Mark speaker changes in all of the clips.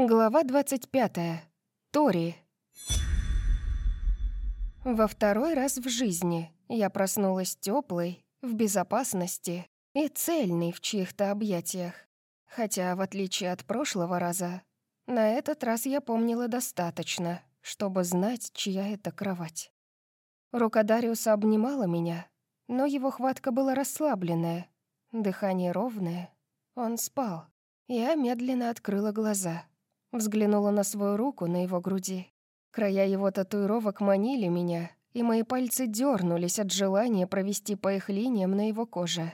Speaker 1: Глава 25. Тори. Во второй раз в жизни я проснулась теплой, в безопасности и цельной в чьих-то объятиях. Хотя, в отличие от прошлого раза, на этот раз я помнила достаточно, чтобы знать, чья это кровать. Рука Дариуса обнимала меня, но его хватка была расслабленная, дыхание ровное. Он спал. Я медленно открыла глаза — Взглянула на свою руку на его груди. Края его татуировок манили меня, и мои пальцы дернулись от желания провести по их линиям на его коже.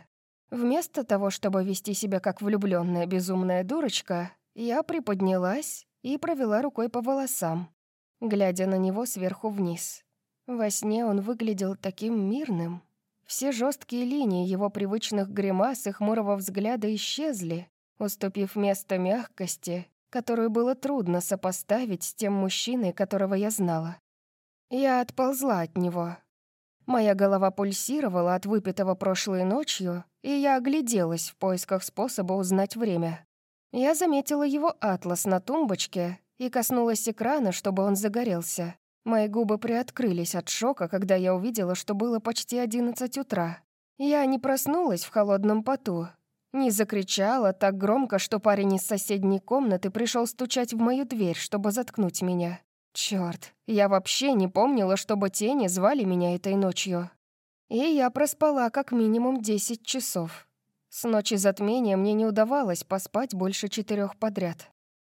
Speaker 1: Вместо того, чтобы вести себя как влюбленная безумная дурочка, я приподнялась и провела рукой по волосам, глядя на него сверху вниз. Во сне он выглядел таким мирным. Все жесткие линии его привычных гримас и хмурого взгляда исчезли, уступив место мягкости которую было трудно сопоставить с тем мужчиной, которого я знала. Я отползла от него. Моя голова пульсировала от выпитого прошлой ночью, и я огляделась в поисках способа узнать время. Я заметила его атлас на тумбочке и коснулась экрана, чтобы он загорелся. Мои губы приоткрылись от шока, когда я увидела, что было почти одиннадцать утра. Я не проснулась в холодном поту, не закричала так громко, что парень из соседней комнаты пришел стучать в мою дверь, чтобы заткнуть меня. Черт, я вообще не помнила, чтобы тени звали меня этой ночью. И я проспала как минимум 10 часов. С ночи затмения мне не удавалось поспать больше четырех подряд.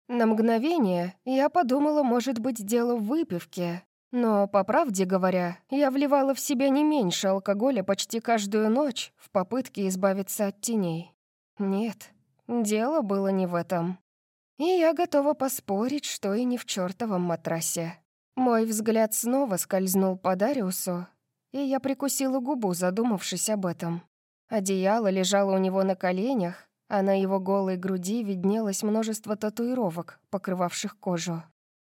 Speaker 1: На мгновение я подумала, может быть, дело в выпивке. Но, по правде говоря, я вливала в себя не меньше алкоголя почти каждую ночь в попытке избавиться от теней. Нет, дело было не в этом. И я готова поспорить, что и не в чертовом матрасе. Мой взгляд снова скользнул по Дариусу, и я прикусила губу, задумавшись об этом. Одеяло лежало у него на коленях, а на его голой груди виднелось множество татуировок, покрывавших кожу.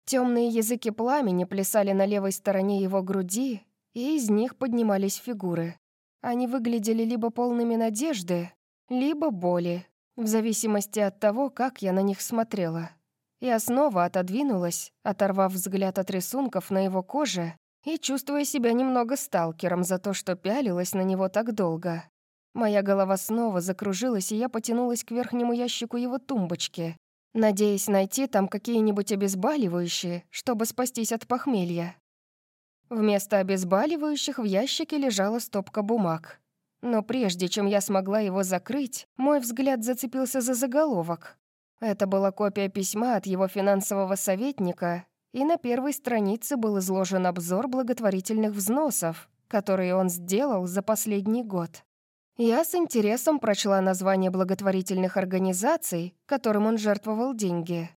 Speaker 1: Темные языки пламени плясали на левой стороне его груди, и из них поднимались фигуры. Они выглядели либо полными надежды, либо боли, в зависимости от того, как я на них смотрела. Я снова отодвинулась, оторвав взгляд от рисунков на его коже и чувствуя себя немного сталкером за то, что пялилась на него так долго. Моя голова снова закружилась, и я потянулась к верхнему ящику его тумбочки, надеясь найти там какие-нибудь обезболивающие, чтобы спастись от похмелья. Вместо обезболивающих в ящике лежала стопка бумаг. Но прежде чем я смогла его закрыть, мой взгляд зацепился за заголовок. Это была копия письма от его финансового советника, и на первой странице был изложен обзор благотворительных взносов, которые он сделал за последний год. Я с интересом прочла название благотворительных организаций, которым он жертвовал деньги.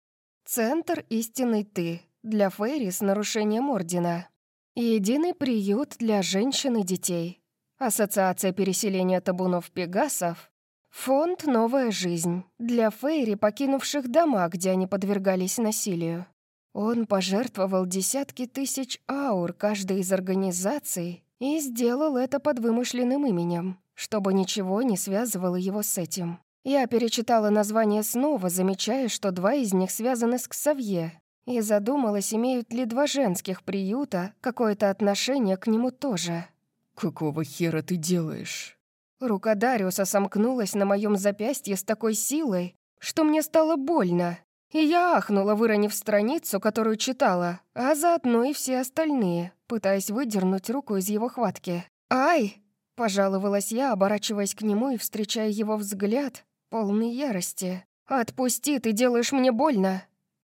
Speaker 1: «Центр истинный ты» для Фейри с нарушением ордена. «Единый приют для женщин и детей» Ассоциация переселения табунов пегасов, фонд «Новая жизнь» для фейри, покинувших дома, где они подвергались насилию. Он пожертвовал десятки тысяч аур каждой из организаций и сделал это под вымышленным именем, чтобы ничего не связывало его с этим. Я перечитала название снова, замечая, что два из них связаны с Ксавье, и задумалась, имеют ли два женских приюта какое-то отношение к нему тоже.
Speaker 2: «Какого хера ты делаешь?»
Speaker 1: Рука Дариуса сомкнулась на моем запястье с такой силой, что мне стало больно, и я ахнула, выронив страницу, которую читала, а заодно и все остальные, пытаясь выдернуть руку из его хватки. «Ай!» — пожаловалась я, оборачиваясь к нему и встречая его взгляд, полный ярости. «Отпусти, ты делаешь мне больно!»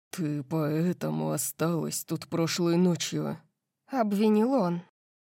Speaker 2: «Ты поэтому осталась тут прошлой ночью», —
Speaker 1: обвинил он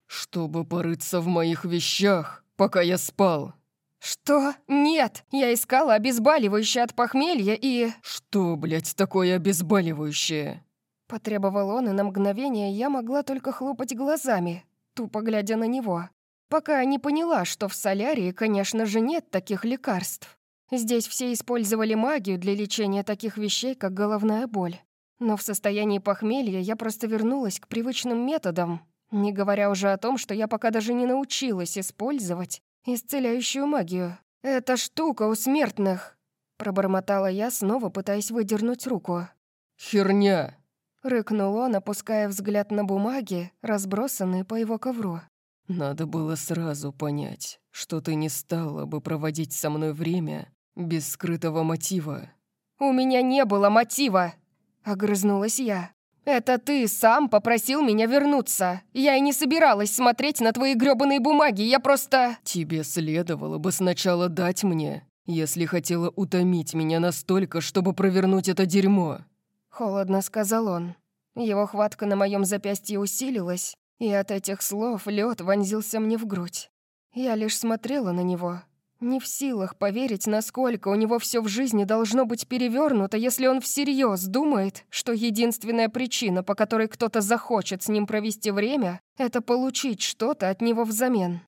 Speaker 2: чтобы порыться в моих вещах, пока я спал».
Speaker 1: «Что? Нет! Я искала обезболивающее от похмелья и...»
Speaker 2: «Что, блядь, такое обезболивающее?»
Speaker 1: Потребовал он, и на мгновение я могла только хлопать глазами, тупо глядя на него, пока не поняла, что в солярии, конечно же, нет таких лекарств. Здесь все использовали магию для лечения таких вещей, как головная боль. Но в состоянии похмелья я просто вернулась к привычным методам, не говоря уже о том, что я пока даже не научилась использовать исцеляющую магию. «Это штука у смертных!» Пробормотала я, снова пытаясь выдернуть руку.
Speaker 2: Херня!»
Speaker 1: Рыкнул он, опуская взгляд на бумаги, разбросанные по его ковру.
Speaker 2: «Надо было сразу понять, что ты не стала бы проводить со мной время без скрытого мотива».
Speaker 1: «У меня не было мотива!» — огрызнулась я. «Это ты сам попросил меня вернуться. Я и не собиралась смотреть на твои грёбаные бумаги, я просто...»
Speaker 2: «Тебе следовало бы сначала дать мне, если хотела утомить меня настолько, чтобы провернуть это дерьмо».
Speaker 1: Холодно сказал он. Его хватка на моем запястье усилилась, и от этих слов лед вонзился мне в грудь. Я лишь смотрела на него, не в силах поверить, насколько у него все в жизни должно быть перевернуто, если он всерьез думает, что единственная причина, по которой кто-то захочет с ним провести время, это получить что-то от него взамен.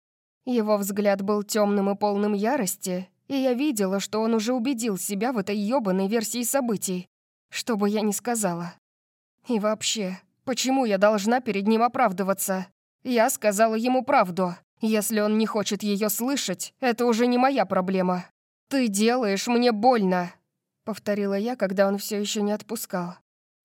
Speaker 1: Его взгляд был темным и полным ярости, и я видела, что он уже убедил себя в этой ёбаной версии событий, что бы я ни сказала. И вообще, почему я должна перед ним оправдываться? Я сказала ему правду. Если он не хочет ее слышать, это уже не моя проблема. Ты делаешь мне больно, повторила я, когда он все еще не отпускал.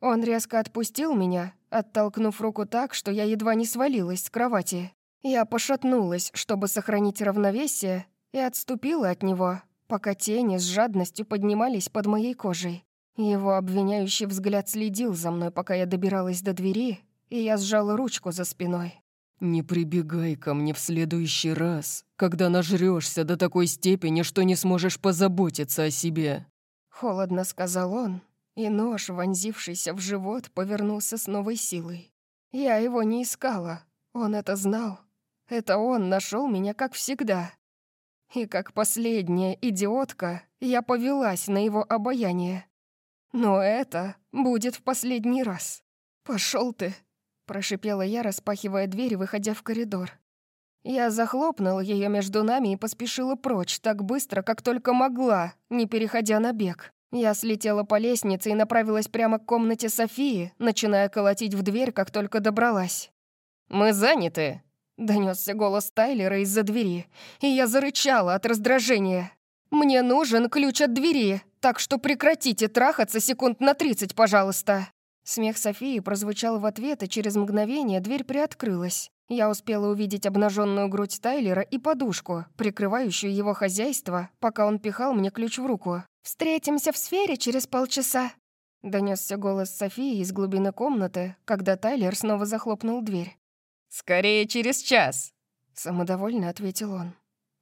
Speaker 1: Он резко отпустил меня, оттолкнув руку так, что я едва не свалилась с кровати. Я пошатнулась, чтобы сохранить равновесие, и отступила от него, пока тени с жадностью поднимались под моей кожей. Его обвиняющий взгляд следил за мной, пока я добиралась до двери, и я сжала ручку за спиной.
Speaker 2: «Не прибегай ко мне в следующий раз, когда нажрёшься до такой степени, что не сможешь позаботиться о себе».
Speaker 1: Холодно сказал он, и нож, вонзившийся в живот, повернулся с новой силой. Я его не искала, он это знал. Это он нашел меня, как всегда. И как последняя идиотка, я повелась на его обаяние. Но это будет в последний раз. Пошел ты, Прошипела я, распахивая дверь и выходя в коридор. Я захлопнула ее между нами и поспешила прочь так быстро, как только могла, не переходя на бег. Я слетела по лестнице и направилась прямо к комнате Софии, начиная колотить в дверь, как только добралась. «Мы заняты», — донесся голос Тайлера из-за двери, и я зарычала от раздражения. «Мне нужен ключ от двери, так что прекратите трахаться секунд на тридцать, пожалуйста». Смех Софии прозвучал в ответ, и через мгновение дверь приоткрылась. Я успела увидеть обнаженную грудь Тайлера и подушку, прикрывающую его хозяйство, пока он пихал мне ключ в руку. «Встретимся в сфере через полчаса», — донесся голос Софии из глубины комнаты, когда Тайлер снова захлопнул дверь.
Speaker 2: «Скорее через час», —
Speaker 1: самодовольно ответил он.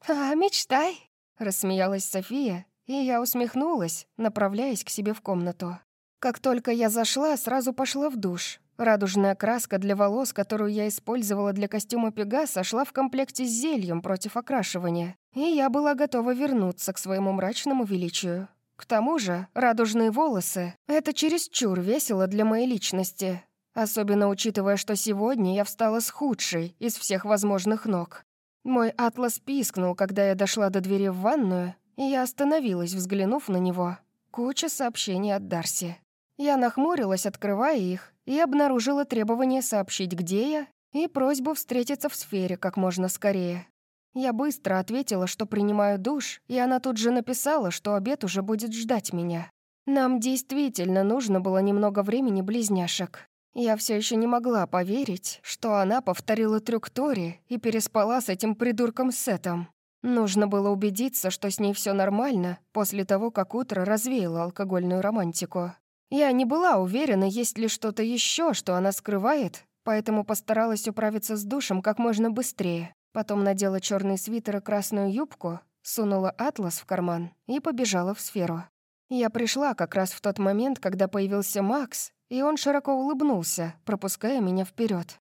Speaker 1: «А, мечтай», — рассмеялась София, и я усмехнулась, направляясь к себе в комнату. Как только я зашла, сразу пошла в душ. Радужная краска для волос, которую я использовала для костюма Пегаса, шла в комплекте с зельем против окрашивания. И я была готова вернуться к своему мрачному величию. К тому же, радужные волосы — это чересчур весело для моей личности. Особенно учитывая, что сегодня я встала с худшей из всех возможных ног. Мой атлас пискнул, когда я дошла до двери в ванную, и я остановилась, взглянув на него. Куча сообщений от Дарси. Я нахмурилась, открывая их, и обнаружила требование сообщить, где я, и просьбу встретиться в сфере как можно скорее. Я быстро ответила, что принимаю душ, и она тут же написала, что обед уже будет ждать меня. Нам действительно нужно было немного времени близняшек. Я все еще не могла поверить, что она повторила трюк Тори и переспала с этим придурком Сетом. Нужно было убедиться, что с ней все нормально, после того, как утро развеяло алкогольную романтику. Я не была уверена, есть ли что-то еще, что она скрывает, поэтому постаралась управиться с душем как можно быстрее. Потом надела черный свитер и красную юбку, сунула атлас в карман и побежала в сферу. Я пришла как раз в тот момент, когда появился Макс, и он широко улыбнулся, пропуская меня вперед.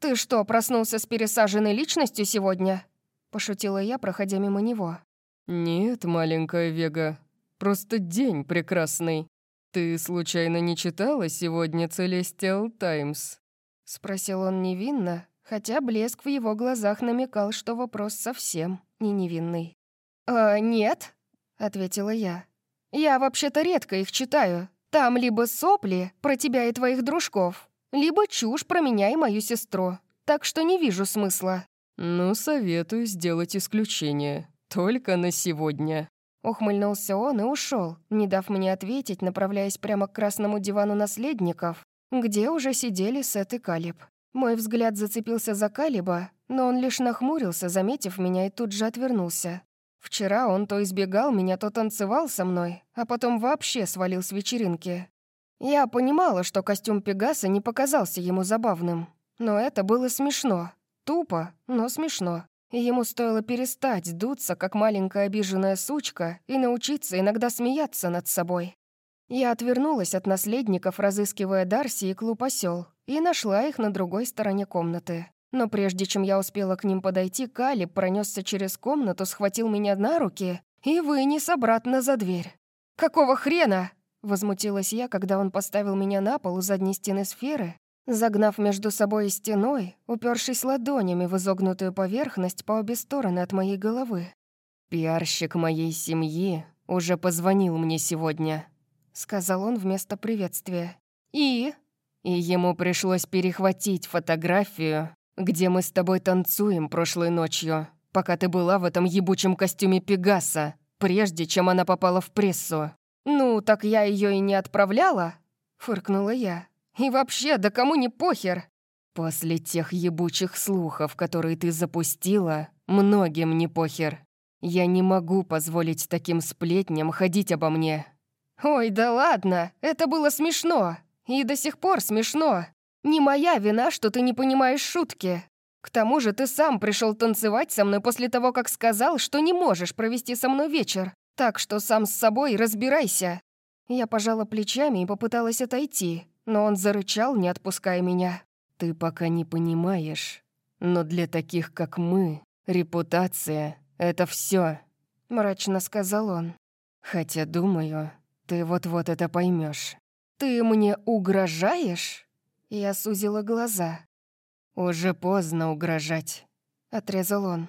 Speaker 1: «Ты что, проснулся с пересаженной личностью сегодня?» — пошутила я, проходя мимо него.
Speaker 2: «Нет, маленькая Вега, просто день прекрасный», «Ты случайно не читала сегодня Celestial Times?»
Speaker 1: — спросил он невинно, хотя блеск в его глазах намекал, что вопрос совсем не невинный. «А, нет», — ответила я. «Я вообще-то редко их читаю. Там либо сопли про тебя и твоих дружков, либо чушь про меня и мою сестру. Так что не вижу смысла».
Speaker 2: «Ну, советую сделать исключение. Только на сегодня»,
Speaker 1: Ухмыльнулся он и ушел, не дав мне ответить, направляясь прямо к красному дивану наследников, где уже сидели Сет и Калиб. Мой взгляд зацепился за Калиба, но он лишь нахмурился, заметив меня, и тут же отвернулся. Вчера он то избегал меня, то танцевал со мной, а потом вообще свалил с вечеринки. Я понимала, что костюм Пегаса не показался ему забавным, но это было смешно. Тупо, но смешно ему стоило перестать дуться, как маленькая обиженная сучка, и научиться иногда смеяться над собой. Я отвернулась от наследников, разыскивая Дарси и клуб «Осёл», и нашла их на другой стороне комнаты. Но прежде чем я успела к ним подойти, Калиб пронесся через комнату, схватил меня на руки и вынес обратно за дверь. «Какого хрена?» — возмутилась я, когда он поставил меня на пол у задней стены сферы загнав между собой и стеной, упершись ладонями в изогнутую поверхность по обе стороны от моей головы. «Пиарщик моей семьи уже позвонил мне сегодня», — сказал он вместо приветствия. «И?» «И ему пришлось перехватить фотографию, где мы с тобой танцуем прошлой ночью, пока ты была в этом ебучем костюме Пегаса, прежде чем она попала в прессу». «Ну, так я ее и не отправляла?» — фыркнула я. И вообще, да кому не похер? После тех ебучих слухов, которые ты запустила, многим не похер. Я не могу позволить таким сплетням ходить обо мне. Ой, да ладно, это было смешно. И до сих пор смешно. Не моя вина, что ты не понимаешь шутки. К тому же ты сам пришел танцевать со мной после того, как сказал, что не можешь провести со мной вечер. Так что сам с собой разбирайся. Я пожала плечами и попыталась отойти, но он зарычал, не отпуская меня. «Ты пока не понимаешь, но для таких, как мы, репутация — это все, мрачно сказал он. «Хотя, думаю, ты вот-вот это поймешь. «Ты мне угрожаешь?» Я сузила глаза. «Уже поздно угрожать», — отрезал он.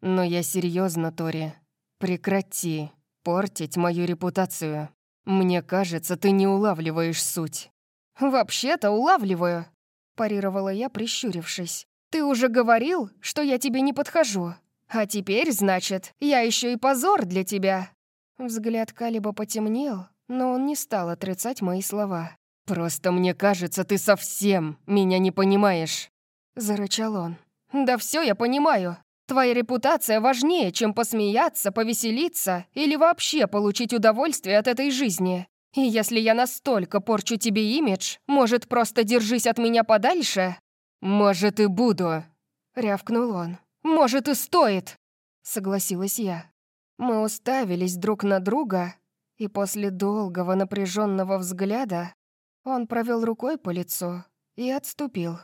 Speaker 1: «Но я серьезно, Тори. Прекрати портить мою репутацию. Мне кажется, ты не улавливаешь суть. «Вообще-то улавливаю», — парировала я, прищурившись. «Ты уже говорил, что я тебе не подхожу. А теперь, значит, я еще и позор для тебя». Взгляд Калиба потемнел, но он не стал отрицать мои слова. «Просто мне кажется, ты совсем меня не понимаешь», — зарычал он. «Да все я понимаю. Твоя репутация важнее, чем посмеяться, повеселиться или вообще получить удовольствие от этой жизни. И если я настолько порчу тебе имидж, может, просто держись от меня подальше?» «Может, и буду», — рявкнул он. «Может, и стоит», — согласилась я. Мы уставились друг на друга, и после долгого напряженного взгляда он провел рукой по лицу и отступил.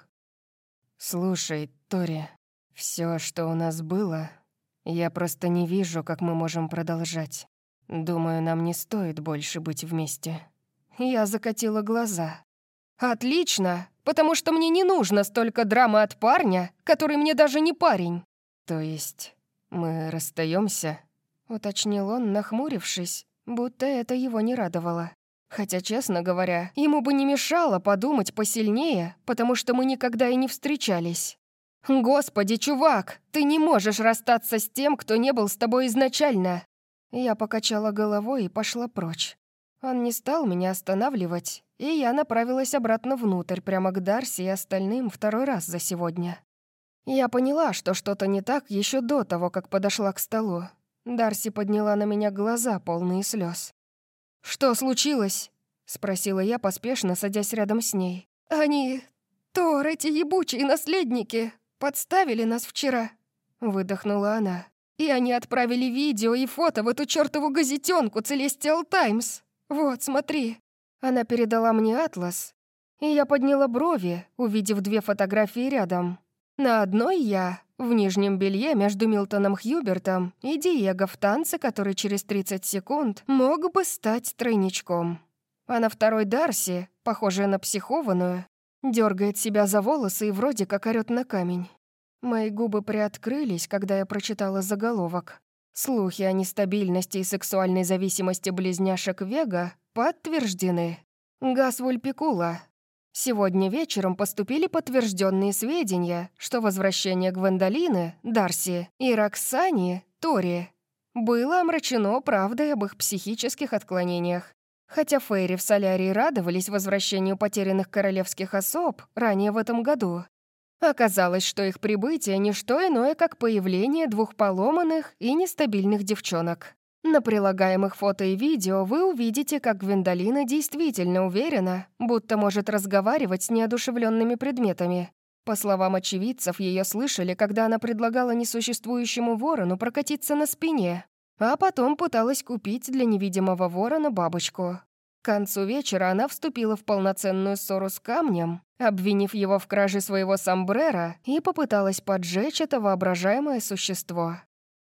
Speaker 1: «Слушай, Тори, все, что у нас было, я просто не вижу, как мы можем продолжать. Думаю, нам не стоит больше быть вместе. Я закатила глаза. Отлично, потому что мне не нужно столько драмы от парня, который мне даже не парень. То есть мы расстаемся? уточнил он, нахмурившись, будто это его не радовало. Хотя, честно говоря, ему бы не мешало подумать посильнее, потому что мы никогда и не встречались. «Господи, чувак, ты не можешь расстаться с тем, кто не был с тобой изначально. Я покачала головой и пошла прочь. Он не стал меня останавливать, и я направилась обратно внутрь, прямо к Дарси и остальным второй раз за сегодня. Я поняла, что что-то не так еще до того, как подошла к столу. Дарси подняла на меня глаза, полные слез. «Что случилось?» — спросила я, поспешно садясь рядом с ней. «Они... Тор, эти ебучие наследники, подставили нас вчера», — выдохнула она. И они отправили видео и фото в эту чертову газетенку Celestial Times. Вот, смотри. Она передала мне атлас, и я подняла брови, увидев две фотографии рядом. На одной я, в нижнем белье между Милтоном Хьюбертом и Диего в танце, который через 30 секунд мог бы стать тройничком. А на второй Дарси, похожая на психованную, дергает себя за волосы и вроде как орёт на камень. Мои губы приоткрылись, когда я прочитала заголовок. Слухи о нестабильности и сексуальной зависимости близняшек Вега подтверждены. Газ Вульпикула. Сегодня вечером поступили подтвержденные сведения, что возвращение Гвендолины, Дарси и Роксани, Тори было омрачено правдой об их психических отклонениях. Хотя Фейри в Солярии радовались возвращению потерянных королевских особ ранее в этом году, оказалось, что их прибытие — не что иное, как появление двух поломанных и нестабильных девчонок. На прилагаемых фото и видео вы увидите, как Гвиндолина действительно уверена, будто может разговаривать с неодушевленными предметами. По словам очевидцев, ее слышали, когда она предлагала несуществующему ворону прокатиться на спине, а потом пыталась купить для невидимого ворона бабочку. К концу вечера она вступила в полноценную ссору с камнем, обвинив его в краже своего сомбрера и попыталась поджечь это воображаемое существо.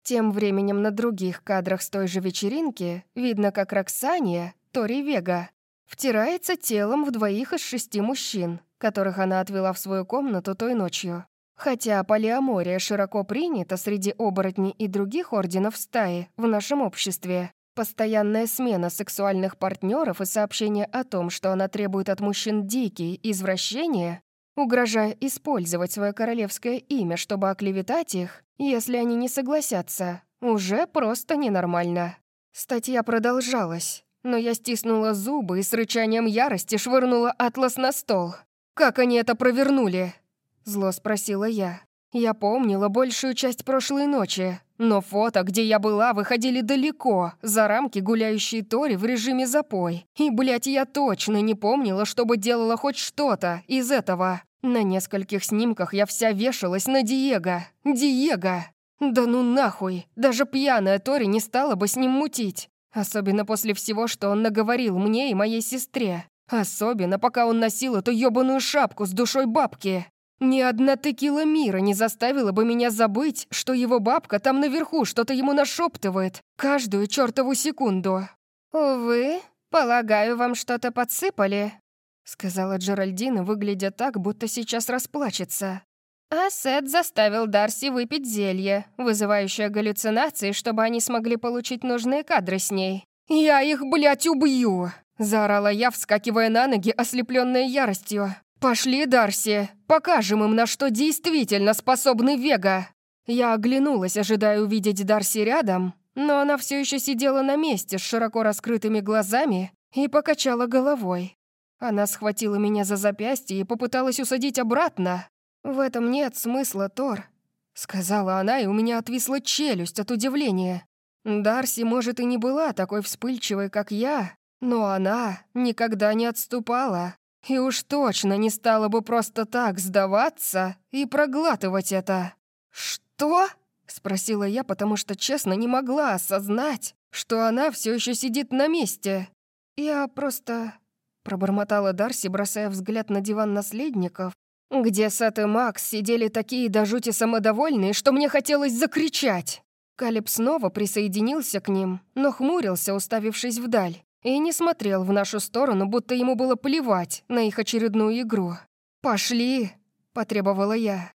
Speaker 1: Тем временем на других кадрах с той же вечеринки видно, как Роксания, Тори Вега, втирается телом в двоих из шести мужчин, которых она отвела в свою комнату той ночью. Хотя полиамория широко принята среди оборотней и других орденов стаи в нашем обществе, постоянная смена сексуальных партнеров и сообщение о том, что она требует от мужчин дикие извращения, угрожая использовать свое королевское имя, чтобы оклеветать их, если они не согласятся, уже просто ненормально. Статья продолжалась, но я стиснула зубы и с рычанием ярости швырнула атлас на стол. Как они это провернули? Зло спросила я. Я помнила большую часть прошлой ночи, но фото, где я была, выходили далеко, за рамки гуляющей Тори в режиме запой. И, блядь, я точно не помнила, чтобы делала хоть что-то из этого. На нескольких снимках я вся вешалась на Диего. Диего! Да ну нахуй! Даже пьяная Тори не стала бы с ним мутить. Особенно после всего, что он наговорил мне и моей сестре. Особенно, пока он носил эту ёбаную шапку с душой бабки. Ни одна текила мира не заставила бы меня забыть, что его бабка там наверху что-то ему нашептывает каждую чертову секунду. «Увы, полагаю, вам что-то подсыпали», — сказала Джеральдина, выглядя так, будто сейчас расплачется. А Сет заставил Дарси выпить зелье, вызывающее галлюцинации, чтобы они смогли получить нужные кадры с ней. «Я их, блядь, убью!» — заорала я, вскакивая на ноги, ослепленная яростью. «Пошли, Дарси, покажем им, на что действительно способны Вега!» Я оглянулась, ожидая увидеть Дарси рядом, но она все еще сидела на месте с широко раскрытыми глазами и покачала головой. Она схватила меня за запястье и попыталась усадить обратно. «В этом нет смысла, Тор», — сказала она, и у меня отвисла челюсть от удивления. Дарси, может, и не была такой вспыльчивой, как я, но она никогда не отступала. И уж точно не стала бы просто так сдаваться и проглатывать это. «Что?» — спросила я, потому что честно не могла осознать, что она все еще сидит на месте. «Я просто...» — пробормотала Дарси, бросая взгляд на диван наследников, где Сет и Макс сидели такие до жути самодовольные, что мне хотелось закричать. Калиб снова присоединился к ним, но хмурился, уставившись вдаль и не смотрел в нашу сторону, будто ему было плевать на их очередную игру. «Пошли!» — потребовала я.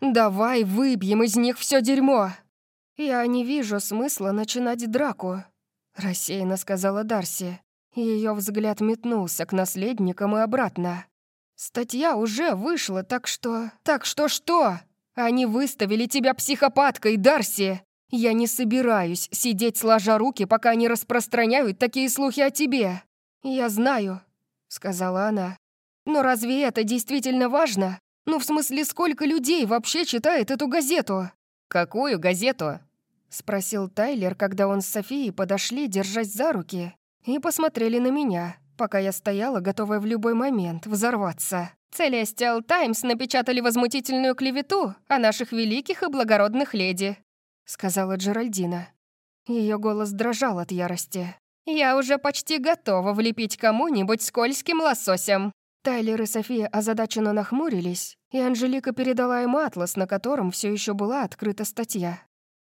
Speaker 1: «Давай выбьем из них все дерьмо!» «Я не вижу смысла начинать драку», — рассеянно сказала Дарси. Ее взгляд метнулся к наследникам и обратно. «Статья уже вышла, так что...» «Так что что? Они выставили тебя психопаткой, Дарси!» «Я не собираюсь сидеть сложа руки, пока они распространяют такие слухи о тебе». «Я знаю», — сказала она. «Но разве это действительно важно? Ну, в смысле, сколько людей вообще читает эту газету?» «Какую газету?» — спросил Тайлер, когда он с Софией подошли, держась за руки, и посмотрели на меня, пока я стояла, готовая в любой момент взорваться. «Целестиал Таймс напечатали возмутительную клевету о наших великих и благородных леди», сказала Джеральдина. Ее голос дрожал от ярости. «Я уже почти готова влепить кому-нибудь скользким лососем». Тайлер и София озадаченно нахмурились, и Анжелика передала им атлас, на котором все еще была открыта статья.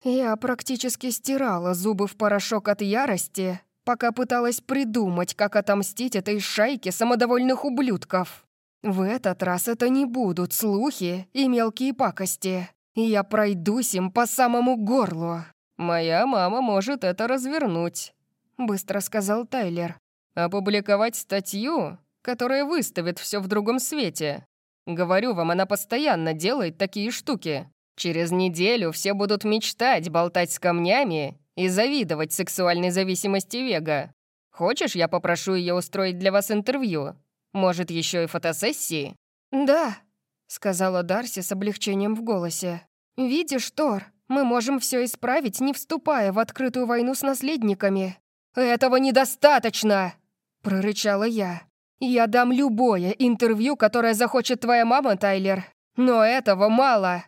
Speaker 1: Я практически стирала зубы в порошок от ярости, пока пыталась придумать, как отомстить этой шайке самодовольных ублюдков. В этот раз это не будут слухи и мелкие пакости я пройдусь им по самому горлу. Моя мама может это развернуть», — быстро сказал Тайлер. «Опубликовать статью, которая выставит все в другом свете. Говорю вам, она постоянно делает такие штуки. Через неделю все будут мечтать болтать с камнями
Speaker 2: и завидовать сексуальной зависимости Вега. Хочешь, я попрошу ее устроить для вас интервью? Может, еще и фотосессии?»
Speaker 1: «Да», — сказала Дарси с облегчением в голосе. «Видишь, Тор, мы можем все исправить, не вступая в открытую войну с наследниками». «Этого недостаточно!» — прорычала я. «Я дам любое интервью, которое захочет твоя мама, Тайлер. Но этого мало.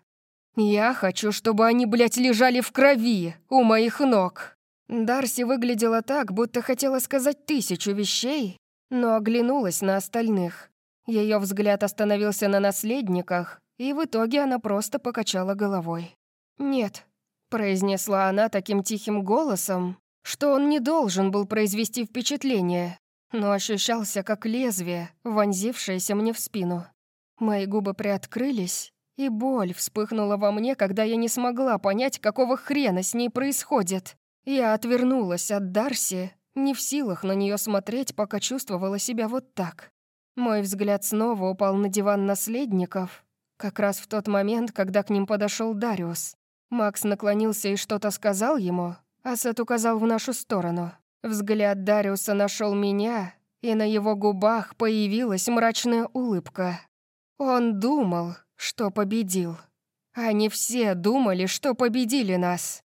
Speaker 1: Я хочу, чтобы они, блядь, лежали в крови у моих ног». Дарси выглядела так, будто хотела сказать тысячу вещей, но оглянулась на остальных. Ее взгляд остановился на наследниках, и в итоге она просто покачала головой. «Нет», — произнесла она таким тихим голосом, что он не должен был произвести впечатление, но ощущался как лезвие, вонзившееся мне в спину. Мои губы приоткрылись, и боль вспыхнула во мне, когда я не смогла понять, какого хрена с ней происходит. Я отвернулась от Дарси, не в силах на нее смотреть, пока чувствовала себя вот так. Мой взгляд снова упал на диван наследников, как раз в тот момент, когда к ним подошел Дариус. Макс наклонился и что-то сказал ему, а Сет указал в нашу сторону. Взгляд Дариуса нашел меня, и на его губах появилась мрачная улыбка. Он думал, что победил. Они все думали, что победили нас.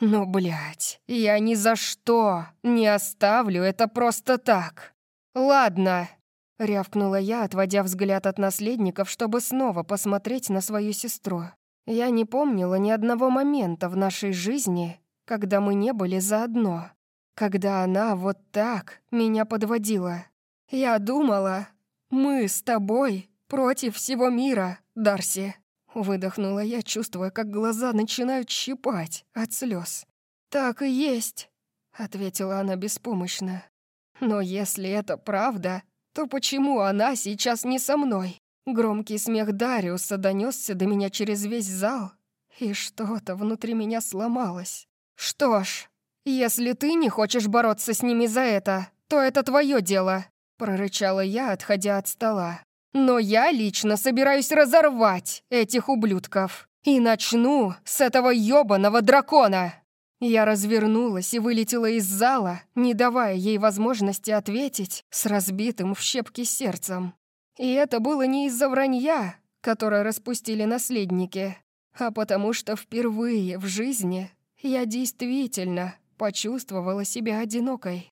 Speaker 1: «Ну, блядь, я ни за что не оставлю это просто так. Ладно», — рявкнула я, отводя взгляд от наследников, чтобы снова посмотреть на свою сестру. Я не помнила ни одного момента в нашей жизни, когда мы не были заодно, когда она вот так меня подводила. Я думала, мы с тобой против всего мира, Дарси. Выдохнула я, чувствуя, как глаза начинают щипать от слез. «Так и есть», — ответила она беспомощно. «Но если это правда, то почему она сейчас не со мной?» Громкий смех Дариуса донесся до меня через весь зал, и что-то внутри меня сломалось. «Что ж, если ты не хочешь бороться с ними за это, то это твое дело», — прорычала я, отходя от стола. Но я лично собираюсь разорвать этих ублюдков. И начну с этого ёбаного дракона. Я развернулась и вылетела из зала, не давая ей возможности ответить с разбитым в щепки сердцем. И это было не из-за вранья, которое распустили наследники, а потому что впервые в жизни я действительно почувствовала себя одинокой.